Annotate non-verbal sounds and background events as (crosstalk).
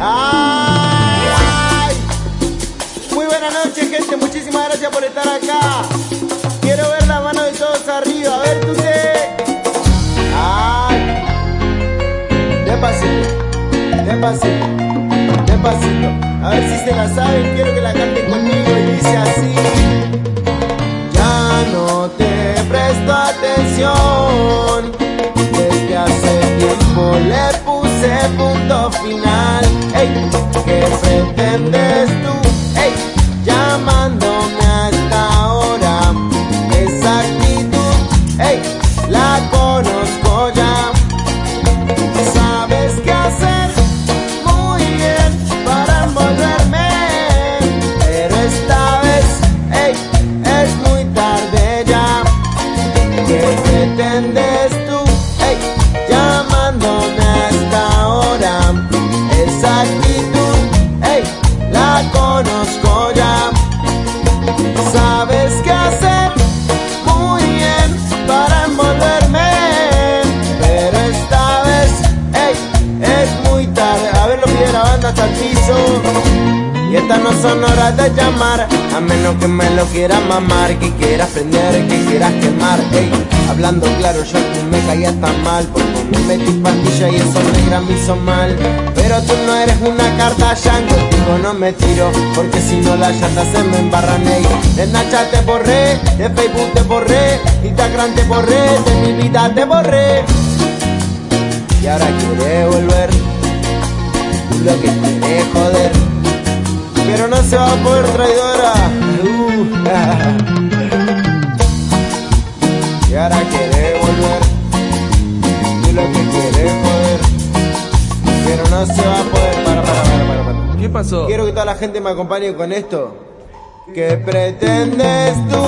¡Ay! Muy buenas noches, gente. Muchísimas gracias por estar acá. Quiero ver la mano de todos arriba. A ver, tú te. ¡Ay! Despacito, despacito, despacito. A ver si se la saben. Quiero que la canten conmigo y dice así. Ya no te presto atención. Puse punto final. Ey, ¿qué pretendes tú? Lo la banda hasta. Y estas no son horas de llamar, a menos que me lo quieras mamar, que quieras prender, que quieras quemar, ey. Hablando claro, yo me caías tan mal, porque me metí pastilla y eso negra me hizo mal. Pero tú no eres una carta ya, contigo no me tiro, porque si no la llanta se me embarran, ey. De Snapchat te borré, de Facebook te borré, Instagram te borré, de mi vida te borré. Y ahora quiere volver, lo que quiere joder. Pero no se va a poder traidora. Uh, (laughs) y ahora quiere volver. Y lo que quiere joder. Pero no se va a poder. Para, para, para, para, para. ¿Qué pasó? Quiero que toda la gente me acompañe con esto. ¿Qué pretendes tú?